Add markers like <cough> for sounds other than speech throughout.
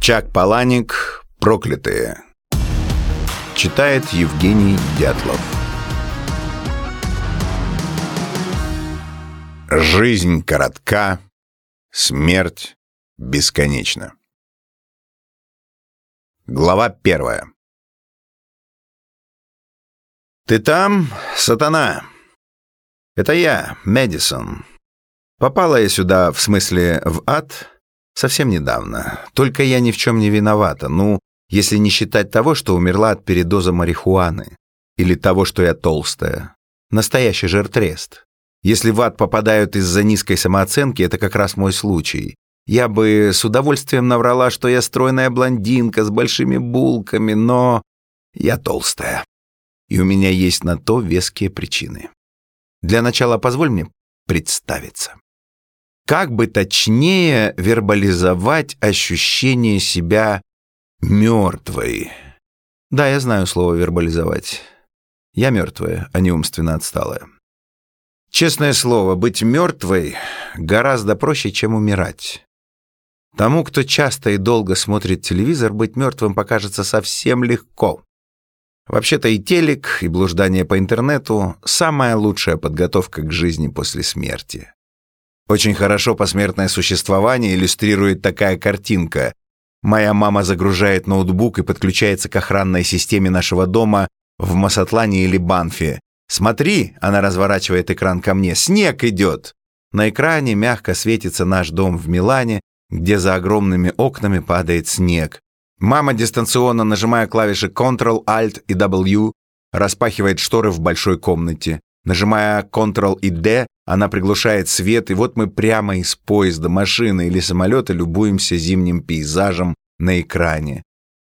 Чак Паланик «Проклятые». Читает Евгений Дятлов. Жизнь коротка, смерть бесконечна. Глава первая. «Ты там, сатана?» «Это я, Мэдисон. Попала я сюда, в смысле, в ад, совсем недавно. Только я ни в чем не виновата. Ну, если не считать того, что умерла от передоза марихуаны. Или того, что я толстая. Настоящий жертрест. Если в ад попадают из-за низкой самооценки, это как раз мой случай. Я бы с удовольствием наврала, что я стройная блондинка с большими булками, но я толстая. И у меня есть на то веские причины. Для начала позволь мне представиться. Как бы точнее вербализовать ощущение себя мертвой? Да, я знаю слово «вербализовать». Я мертвая, а не умственно отсталая. Честное слово, быть мертвой гораздо проще, чем умирать. Тому, кто часто и долго смотрит телевизор, быть мертвым покажется совсем легко. Вообще-то и телек, и блуждание по интернету — самая лучшая подготовка к жизни после смерти. Очень хорошо посмертное существование иллюстрирует такая картинка. Моя мама загружает ноутбук и подключается к охранной системе нашего дома в Масатлане или Банфе. «Смотри!» — она разворачивает экран ко мне. «Снег идет!» На экране мягко светится наш дом в Милане, где за огромными окнами падает снег. Мама, дистанционно нажимая клавиши Ctrl, Alt и W, распахивает шторы в большой комнате. Нажимая Ctrl и D, она приглушает свет, и вот мы прямо из поезда, машины или самолета любуемся зимним пейзажем на экране.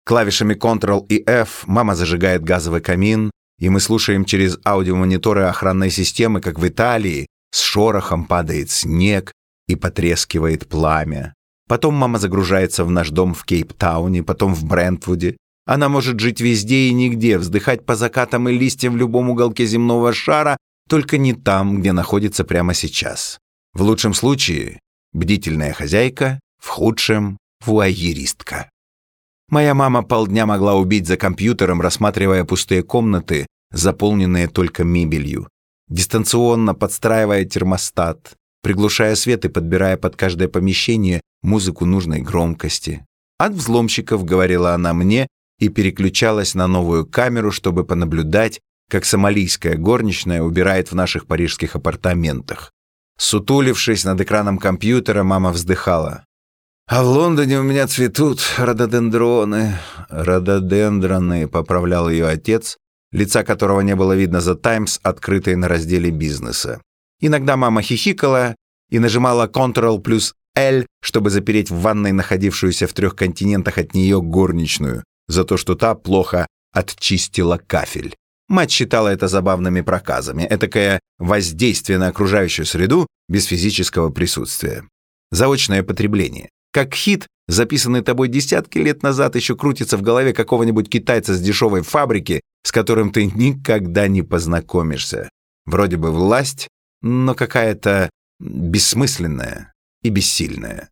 Клавишами Ctrl и F мама зажигает газовый камин, и мы слушаем через аудиомониторы охранной системы, как в Италии с шорохом падает снег и потрескивает пламя. Потом мама загружается в наш дом в Кейптауне, потом в Брентвуде. Она может жить везде и нигде, вздыхать по закатам и листьям в любом уголке земного шара, только не там, где находится прямо сейчас. В лучшем случае бдительная хозяйка, в худшем — вуайеристка. Моя мама полдня могла убить за компьютером, рассматривая пустые комнаты, заполненные только мебелью, дистанционно подстраивая термостат, приглушая свет и подбирая под каждое помещение музыку нужной громкости. От взломщиков, говорила она мне, и переключалась на новую камеру, чтобы понаблюдать, как сомалийская горничная убирает в наших парижских апартаментах. Сутулившись над экраном компьютера, мама вздыхала. А в Лондоне у меня цветут рододендроны. Рододендроны, поправлял ее отец, лица которого не было видно за «Таймс», открытой на разделе бизнеса. Иногда мама хихикала и нажимала Ctrl плюс L, чтобы запереть в ванной находившуюся в трех континентах от нее горничную, за то, что та плохо отчистила кафель. Мать считала это забавными проказами, этакое воздействие на окружающую среду без физического присутствия. Заочное потребление. Как хит, записанный тобой десятки лет назад, еще крутится в голове какого-нибудь китайца с дешевой фабрики, с которым ты никогда не познакомишься. Вроде бы власть, но какая-то бессмысленная и бессильная.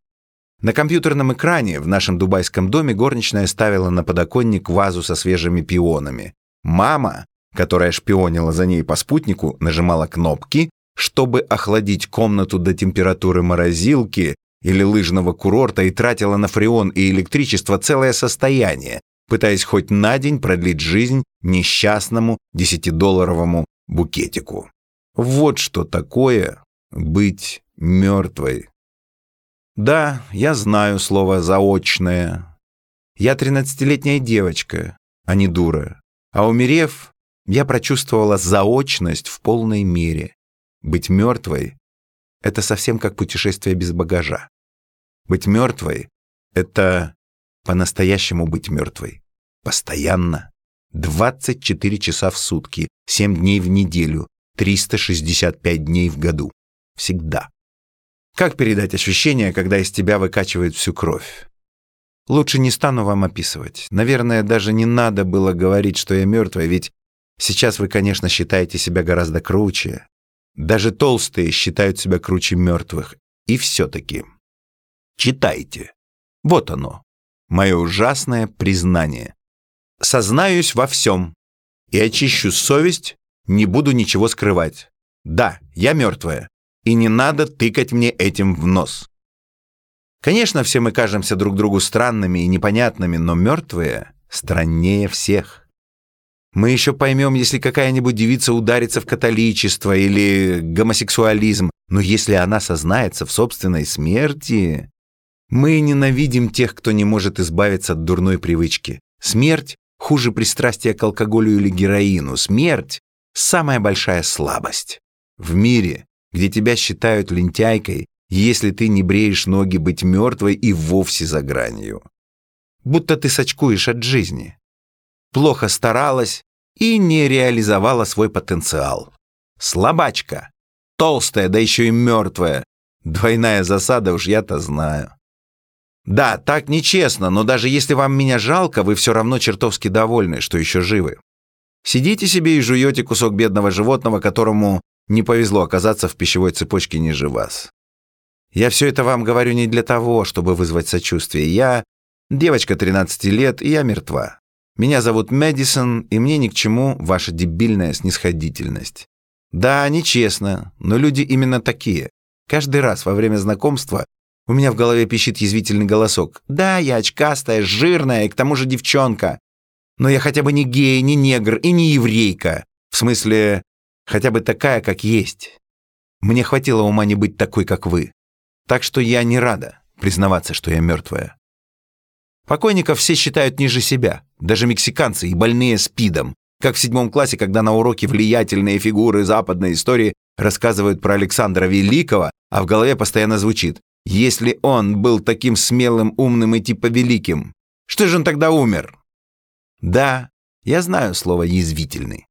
На компьютерном экране в нашем дубайском доме горничная ставила на подоконник вазу со свежими пионами. Мама, которая шпионила за ней по спутнику, нажимала кнопки, чтобы охладить комнату до температуры морозилки или лыжного курорта и тратила на фреон и электричество целое состояние, пытаясь хоть на день продлить жизнь несчастному десятидолларовому букетику. Вот что такое быть мертвой. Да, я знаю слово «заочное». Я тринадцатилетняя девочка, а не дура. А умерев, я прочувствовала заочность в полной мере. Быть мертвой — это совсем как путешествие без багажа. Быть мертвой — это по-настоящему быть мертвой. Постоянно. 24 часа в сутки, 7 дней в неделю, 365 дней в году. Всегда. Как передать ощущение, когда из тебя выкачивает всю кровь? Лучше не стану вам описывать. Наверное, даже не надо было говорить, что я мертвая, ведь сейчас вы, конечно, считаете себя гораздо круче. Даже толстые считают себя круче мертвых. И все-таки. Читайте. Вот оно. мое ужасное признание. Сознаюсь во всем и очищу совесть, не буду ничего скрывать. Да, я мертвая, и не надо тыкать мне этим в нос. Конечно, все мы кажемся друг другу странными и непонятными, но мертвые страннее всех. Мы еще поймем, если какая-нибудь девица ударится в католичество или гомосексуализм, но если она сознается в собственной смерти... Мы ненавидим тех, кто не может избавиться от дурной привычки. Смерть хуже пристрастия к алкоголю или героину. Смерть – самая большая слабость. В мире, где тебя считают лентяйкой, если ты не бреешь ноги быть мертвой и вовсе за гранью. Будто ты сочкуешь от жизни. Плохо старалась и не реализовала свой потенциал. Слабачка. Толстая, да еще и мертвая. Двойная засада уж я-то знаю. Да, так нечестно, но даже если вам меня жалко, вы все равно чертовски довольны, что еще живы. Сидите себе и жуете кусок бедного животного, которому не повезло оказаться в пищевой цепочке ниже вас. Я все это вам говорю не для того, чтобы вызвать сочувствие. Я девочка 13 лет, и я мертва. Меня зовут Мэдисон, и мне ни к чему ваша дебильная снисходительность. Да, нечестно, но люди именно такие. Каждый раз во время знакомства у меня в голове пищит язвительный голосок. Да, я очкастая, жирная и к тому же девчонка. Но я хотя бы не гей, не негр и не еврейка. В смысле, хотя бы такая, как есть. Мне хватило ума не быть такой, как вы. Так что я не рада признаваться, что я мертвая. Покойников все считают ниже себя, даже мексиканцы и больные СПИДом, как в седьмом классе, когда на уроке влиятельные фигуры западной истории рассказывают про Александра Великого, а в голове постоянно звучит если он был таким смелым, умным и типа великим, что же он тогда умер? Да, я знаю слово «язвительный».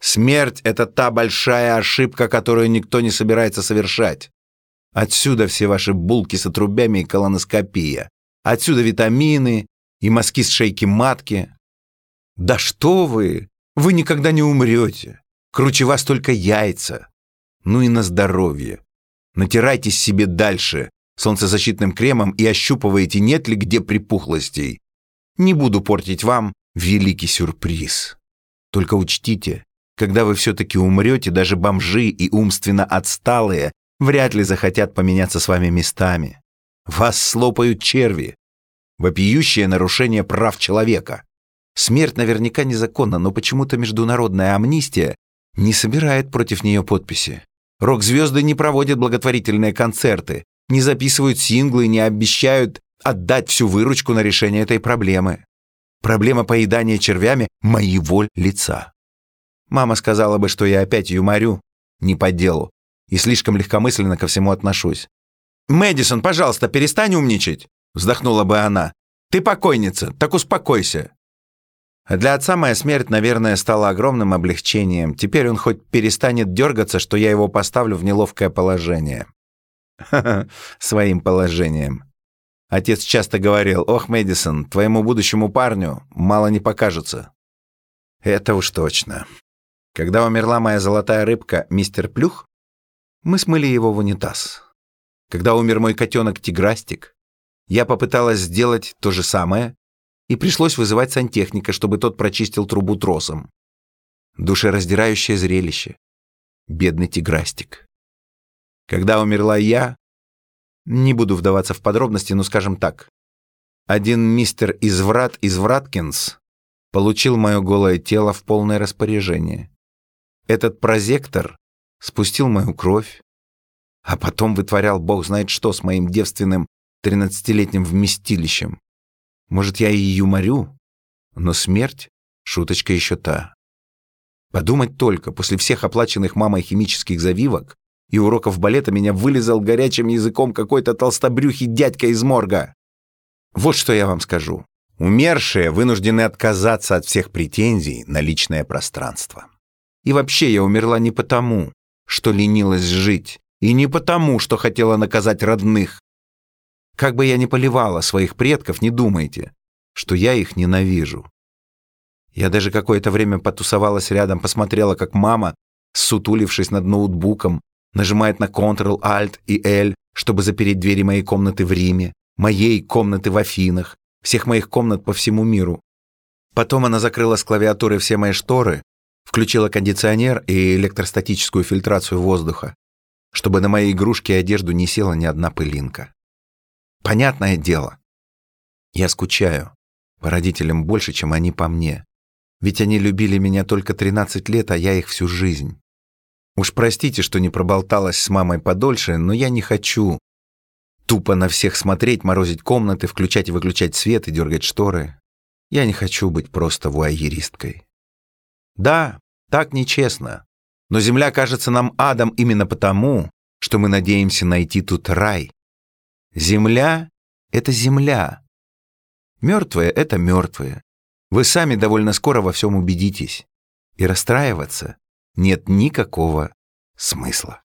Смерть — это та большая ошибка, которую никто не собирается совершать. Отсюда все ваши булки с отрубями и колоноскопия. Отсюда витамины и мазки с шейки матки. Да что вы! Вы никогда не умрете. Круче вас только яйца. Ну и на здоровье. Натирайтесь себе дальше солнцезащитным кремом и ощупываете, нет ли где припухлостей. Не буду портить вам великий сюрприз. Только учтите, когда вы все-таки умрете, даже бомжи и умственно отсталые вряд ли захотят поменяться с вами местами. Вас слопают черви. Вопиющее нарушение прав человека. Смерть наверняка незаконна, но почему-то международная амнистия не собирает против нее подписи. Рок-звезды не проводят благотворительные концерты, не записывают синглы, не обещают отдать всю выручку на решение этой проблемы. Проблема поедания червями моего лица. Мама сказала бы, что я опять юморю, не по делу, и слишком легкомысленно ко всему отношусь. «Мэдисон, пожалуйста, перестань умничать!» вздохнула бы она. «Ты покойница, так успокойся!» Для отца моя смерть, наверное, стала огромным облегчением. Теперь он хоть перестанет дергаться, что я его поставлю в неловкое положение. <laughs> своим положением. Отец часто говорил, «Ох, Мэдисон, твоему будущему парню мало не покажется». Это уж точно. Когда умерла моя золотая рыбка, мистер Плюх, мы смыли его в унитаз. Когда умер мой котенок Тиграстик, я попыталась сделать то же самое, и пришлось вызывать сантехника, чтобы тот прочистил трубу тросом. Душераздирающее зрелище. Бедный Тиграстик. Когда умерла я, не буду вдаваться в подробности, но скажем так. Один мистер Изврат Извраткинс получил мое голое тело в полное распоряжение. Этот прозектор спустил мою кровь, а потом вытворял бог знает что с моим девственным тринадцатилетним вместилищем. Может, я и юморю, но смерть — шуточка еще та. Подумать только, после всех оплаченных мамой химических завивок и уроков балета меня вылезал горячим языком какой-то толстобрюхий дядька из морга. Вот что я вам скажу. Умершие вынуждены отказаться от всех претензий на личное пространство. И вообще я умерла не потому, что ленилась жить, и не потому, что хотела наказать родных. Как бы я ни поливала своих предков, не думайте, что я их ненавижу. Я даже какое-то время потусовалась рядом, посмотрела, как мама, сутулившись над ноутбуком, нажимает на Ctrl, Alt и L, чтобы запереть двери моей комнаты в Риме, моей комнаты в Афинах, всех моих комнат по всему миру. Потом она закрыла с клавиатуры все мои шторы, включила кондиционер и электростатическую фильтрацию воздуха, чтобы на мои игрушки и одежду не села ни одна пылинка. Понятное дело. Я скучаю по родителям больше, чем они по мне. Ведь они любили меня только 13 лет, а я их всю жизнь. Уж простите, что не проболталась с мамой подольше, но я не хочу тупо на всех смотреть, морозить комнаты, включать и выключать свет и дергать шторы. Я не хочу быть просто вуайеристкой. Да, так нечестно. Но земля кажется нам адом именно потому, что мы надеемся найти тут рай. Земля — это земля. Мертвые — это мертвые. Вы сами довольно скоро во всем убедитесь. И расстраиваться нет никакого смысла.